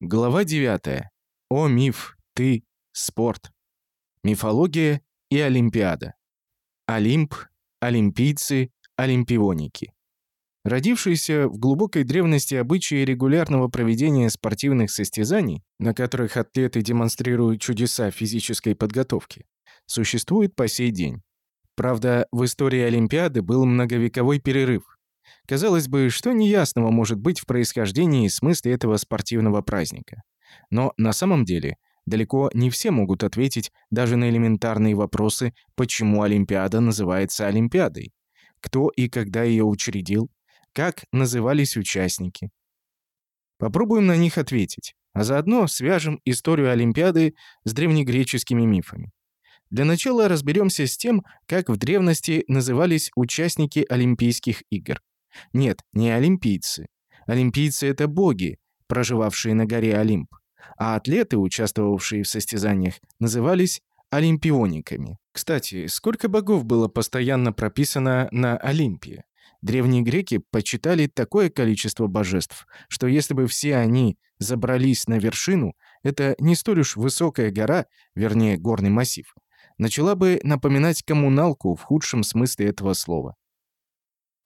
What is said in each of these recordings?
Глава 9. О миф, ты, спорт. Мифология и Олимпиада. Олимп, олимпийцы, олимпионики. Родившиеся в глубокой древности обычаи регулярного проведения спортивных состязаний, на которых атлеты демонстрируют чудеса физической подготовки, существуют по сей день. Правда, в истории Олимпиады был многовековой перерыв. Казалось бы, что неясного может быть в происхождении и смысле этого спортивного праздника. Но на самом деле далеко не все могут ответить даже на элементарные вопросы, почему Олимпиада называется Олимпиадой, кто и когда ее учредил, как назывались участники. Попробуем на них ответить, а заодно свяжем историю Олимпиады с древнегреческими мифами. Для начала разберемся с тем, как в древности назывались участники Олимпийских игр. Нет, не олимпийцы. Олимпийцы — это боги, проживавшие на горе Олимп. А атлеты, участвовавшие в состязаниях, назывались олимпиониками. Кстати, сколько богов было постоянно прописано на Олимпе? Древние греки почитали такое количество божеств, что если бы все они забрались на вершину, это не столь уж высокая гора, вернее, горный массив, начала бы напоминать коммуналку в худшем смысле этого слова.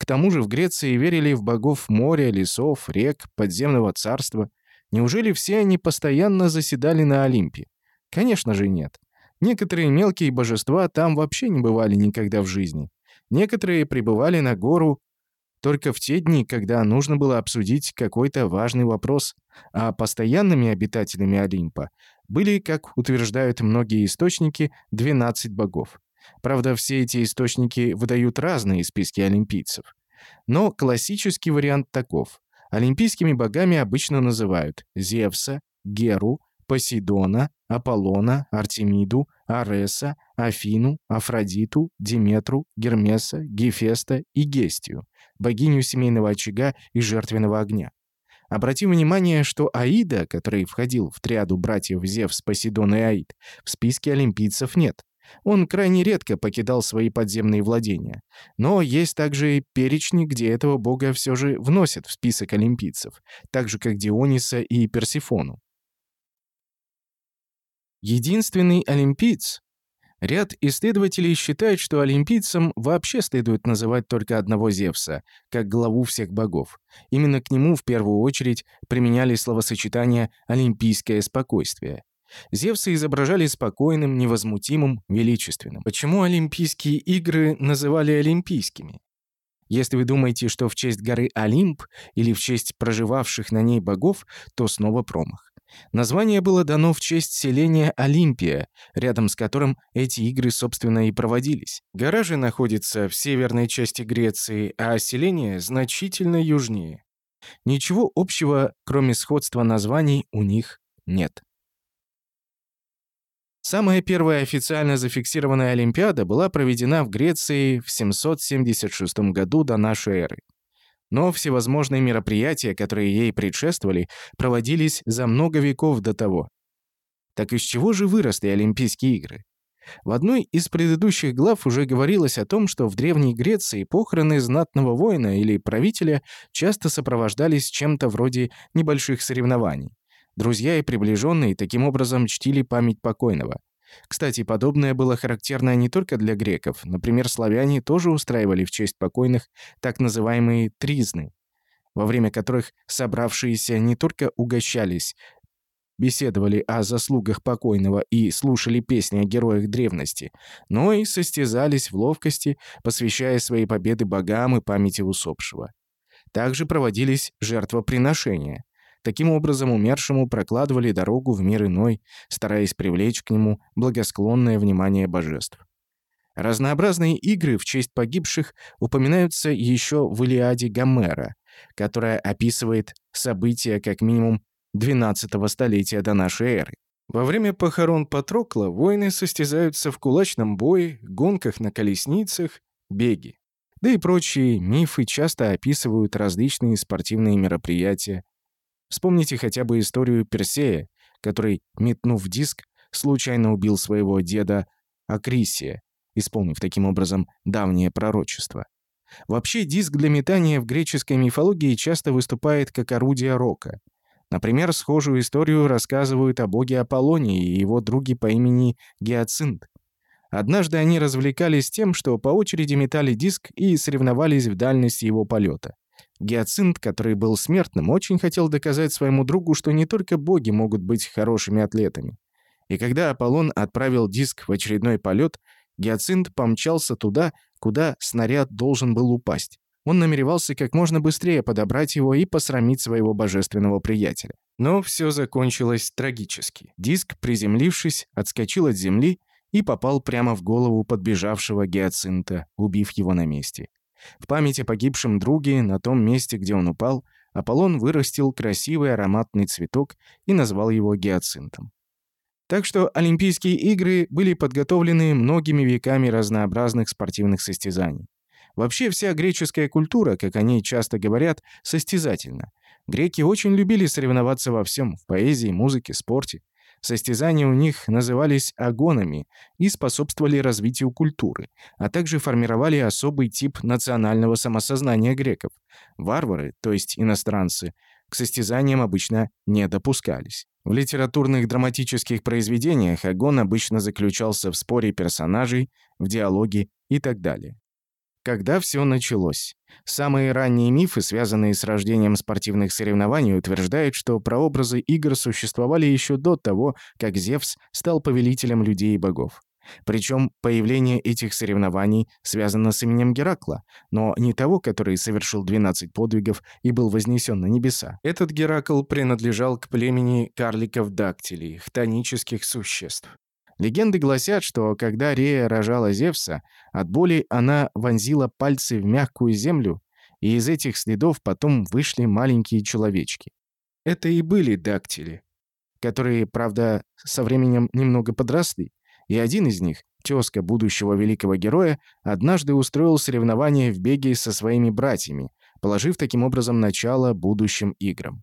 К тому же в Греции верили в богов моря, лесов, рек, подземного царства. Неужели все они постоянно заседали на Олимпе? Конечно же нет. Некоторые мелкие божества там вообще не бывали никогда в жизни. Некоторые пребывали на гору только в те дни, когда нужно было обсудить какой-то важный вопрос, а постоянными обитателями Олимпа были, как утверждают многие источники, 12 богов. Правда, все эти источники выдают разные списки олимпийцев. Но классический вариант таков. Олимпийскими богами обычно называют Зевса, Геру, Посейдона, Аполлона, Артемиду, Ареса, Афину, Афродиту, Диметру, Гермеса, Гефеста и Гестию, богиню семейного очага и жертвенного огня. Обратим внимание, что Аида, который входил в триаду братьев Зевс, Посейдон и Аид, в списке олимпийцев нет. Он крайне редко покидал свои подземные владения. Но есть также перечни, где этого бога все же вносят в список олимпийцев, так же как Диониса и Персифону. Единственный олимпиец. Ряд исследователей считает, что олимпийцам вообще следует называть только одного Зевса, как главу всех богов. Именно к нему в первую очередь применяли словосочетание «олимпийское спокойствие». Зевса изображали спокойным, невозмутимым, величественным. Почему Олимпийские игры называли олимпийскими? Если вы думаете, что в честь горы Олимп или в честь проживавших на ней богов, то снова промах. Название было дано в честь селения Олимпия, рядом с которым эти игры, собственно, и проводились. Гора же находится в северной части Греции, а селение значительно южнее. Ничего общего, кроме сходства названий, у них нет. Самая первая официально зафиксированная Олимпиада была проведена в Греции в 776 году до нашей эры. Но всевозможные мероприятия, которые ей предшествовали, проводились за много веков до того. Так из чего же выросли Олимпийские игры? В одной из предыдущих глав уже говорилось о том, что в Древней Греции похороны знатного воина или правителя часто сопровождались чем-то вроде небольших соревнований. Друзья и приближенные таким образом чтили память покойного. Кстати, подобное было характерно не только для греков. Например, славяне тоже устраивали в честь покойных так называемые тризны, во время которых собравшиеся не только угощались, беседовали о заслугах покойного и слушали песни о героях древности, но и состязались в ловкости, посвящая свои победы богам и памяти усопшего. Также проводились жертвоприношения. Таким образом, умершему прокладывали дорогу в мир иной, стараясь привлечь к нему благосклонное внимание божеств. Разнообразные игры в честь погибших упоминаются еще в Илиаде Гомера, которая описывает события как минимум 12 столетия до нашей эры. Во время похорон Патрокла воины состязаются в кулачном бое, гонках на колесницах, беге. Да и прочие мифы часто описывают различные спортивные мероприятия, Вспомните хотя бы историю Персея, который, метнув диск, случайно убил своего деда Акрисия, исполнив таким образом давнее пророчество. Вообще, диск для метания в греческой мифологии часто выступает как орудие рока. Например, схожую историю рассказывают о боге Аполлонии и его друге по имени Гиацинт. Однажды они развлекались тем, что по очереди метали диск и соревновались в дальности его полета. Гиацинт, который был смертным, очень хотел доказать своему другу, что не только боги могут быть хорошими атлетами. И когда Аполлон отправил диск в очередной полет, Гиацинт помчался туда, куда снаряд должен был упасть. Он намеревался как можно быстрее подобрать его и посрамить своего божественного приятеля. Но все закончилось трагически. Диск, приземлившись, отскочил от земли и попал прямо в голову подбежавшего гиацинта, убив его на месте. В память о погибшем друге на том месте, где он упал, Аполлон вырастил красивый ароматный цветок и назвал его гиацинтом. Так что Олимпийские игры были подготовлены многими веками разнообразных спортивных состязаний. Вообще вся греческая культура, как они часто говорят, состязательна. Греки очень любили соревноваться во всем – в поэзии, музыке, спорте. Состязания у них назывались агонами и способствовали развитию культуры, а также формировали особый тип национального самосознания греков. Варвары, то есть иностранцы, к состязаниям обычно не допускались. В литературных драматических произведениях агон обычно заключался в споре персонажей, в диалоге и так далее. Когда все началось? Самые ранние мифы, связанные с рождением спортивных соревнований, утверждают, что прообразы игр существовали еще до того, как Зевс стал повелителем людей и богов. Причем появление этих соревнований связано с именем Геракла, но не того, который совершил 12 подвигов и был вознесен на небеса. Этот Геракл принадлежал к племени карликов-дактилей, хтонических существ. Легенды гласят, что когда Рея рожала Зевса, от боли она вонзила пальцы в мягкую землю, и из этих следов потом вышли маленькие человечки. Это и были дактили, которые, правда, со временем немного подросли, и один из них, тезка будущего великого героя, однажды устроил соревнование в беге со своими братьями, положив таким образом начало будущим играм.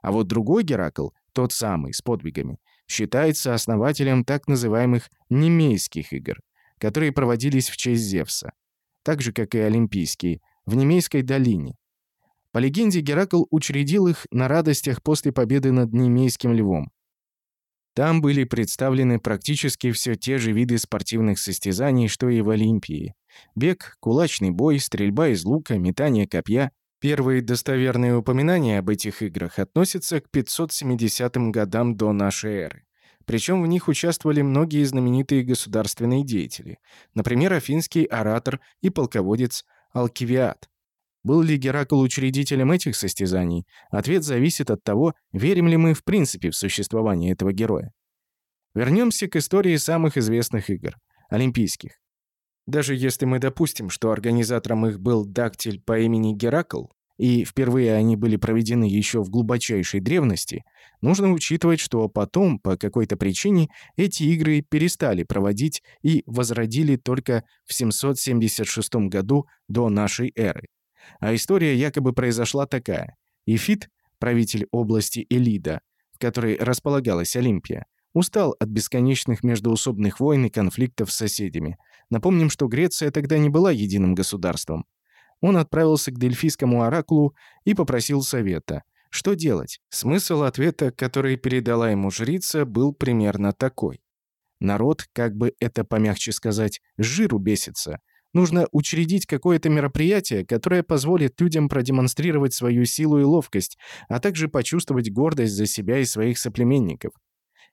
А вот другой Геракл, тот самый, с подвигами, считается основателем так называемых Немейских игр, которые проводились в честь Зевса, так же, как и Олимпийские, в Немейской долине. По легенде, Геракл учредил их на радостях после победы над Немейским львом. Там были представлены практически все те же виды спортивных состязаний, что и в Олимпии. Бег, кулачный бой, стрельба из лука, метание копья, Первые достоверные упоминания об этих играх относятся к 570 годам до нашей эры. Причем в них участвовали многие знаменитые государственные деятели, например, афинский оратор и полководец Алкивиад. Был ли Геракл учредителем этих состязаний? Ответ зависит от того, верим ли мы в принципе в существование этого героя. Вернемся к истории самых известных игр – Олимпийских. Даже если мы допустим, что организатором их был дактиль по имени Геракл, и впервые они были проведены еще в глубочайшей древности, нужно учитывать, что потом, по какой-то причине, эти игры перестали проводить и возродили только в 776 году до нашей эры. А история якобы произошла такая. Ифит, правитель области Элида, в которой располагалась Олимпия, устал от бесконечных междоусобных войн и конфликтов с соседями, Напомним, что Греция тогда не была единым государством. Он отправился к Дельфийскому оракулу и попросил совета. Что делать? Смысл ответа, который передала ему жрица, был примерно такой. Народ, как бы это помягче сказать, жиру бесится. Нужно учредить какое-то мероприятие, которое позволит людям продемонстрировать свою силу и ловкость, а также почувствовать гордость за себя и своих соплеменников.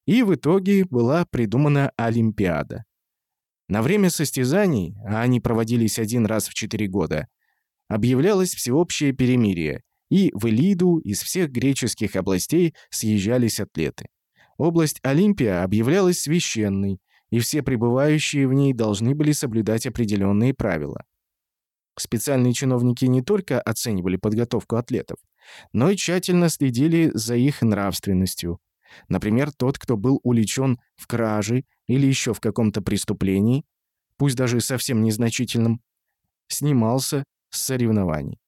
И в итоге была придумана Олимпиада. На время состязаний, а они проводились один раз в четыре года, объявлялось всеобщее перемирие, и в Элиду из всех греческих областей съезжались атлеты. Область Олимпия объявлялась священной, и все пребывающие в ней должны были соблюдать определенные правила. Специальные чиновники не только оценивали подготовку атлетов, но и тщательно следили за их нравственностью. Например, тот, кто был уличен в краже или еще в каком-то преступлении, пусть даже совсем незначительном, снимался с соревнований.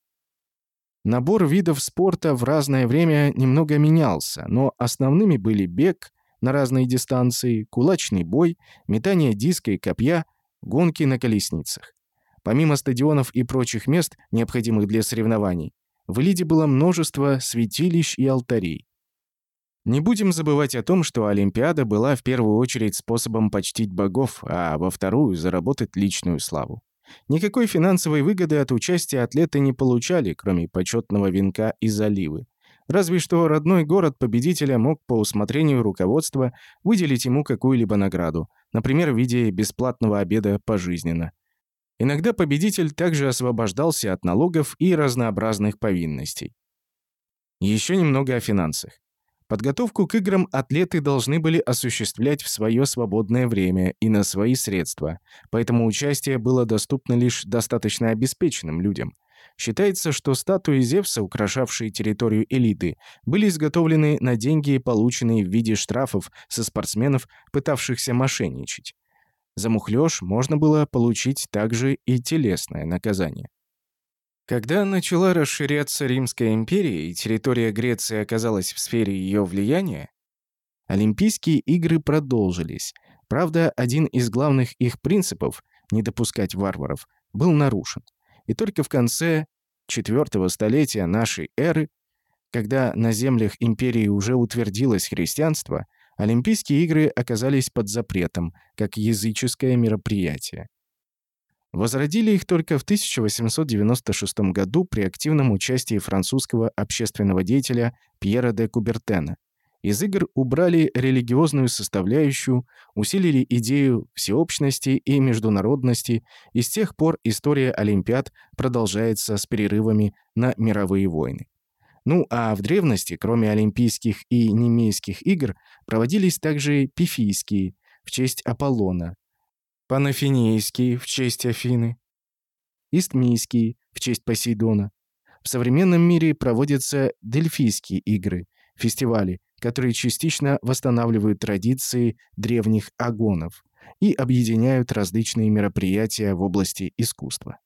Набор видов спорта в разное время немного менялся, но основными были бег на разные дистанции, кулачный бой, метание диска и копья, гонки на колесницах. Помимо стадионов и прочих мест, необходимых для соревнований, в Элиде было множество святилищ и алтарей. Не будем забывать о том, что Олимпиада была в первую очередь способом почтить богов, а во вторую – заработать личную славу. Никакой финансовой выгоды от участия атлеты не получали, кроме почетного венка и заливы. Разве что родной город победителя мог по усмотрению руководства выделить ему какую-либо награду, например, в виде бесплатного обеда пожизненно. Иногда победитель также освобождался от налогов и разнообразных повинностей. Еще немного о финансах. Подготовку к играм атлеты должны были осуществлять в свое свободное время и на свои средства, поэтому участие было доступно лишь достаточно обеспеченным людям. Считается, что статуи Зевса, украшавшие территорию элиты, были изготовлены на деньги, полученные в виде штрафов со спортсменов, пытавшихся мошенничать. За мухлёж можно было получить также и телесное наказание. Когда начала расширяться Римская империя и территория Греции оказалась в сфере ее влияния, Олимпийские игры продолжились. Правда, один из главных их принципов – не допускать варваров – был нарушен. И только в конце IV столетия нашей эры, когда на землях империи уже утвердилось христианство, Олимпийские игры оказались под запретом, как языческое мероприятие. Возродили их только в 1896 году при активном участии французского общественного деятеля Пьера де Кубертена. Из игр убрали религиозную составляющую, усилили идею всеобщности и международности, и с тех пор история Олимпиад продолжается с перерывами на мировые войны. Ну а в древности, кроме Олимпийских и Немейских игр, проводились также пифийские в честь Аполлона, Панафинейские в честь Афины, Истмийские в честь Посейдона. В современном мире проводятся Дельфийские игры, фестивали, которые частично восстанавливают традиции древних агонов и объединяют различные мероприятия в области искусства.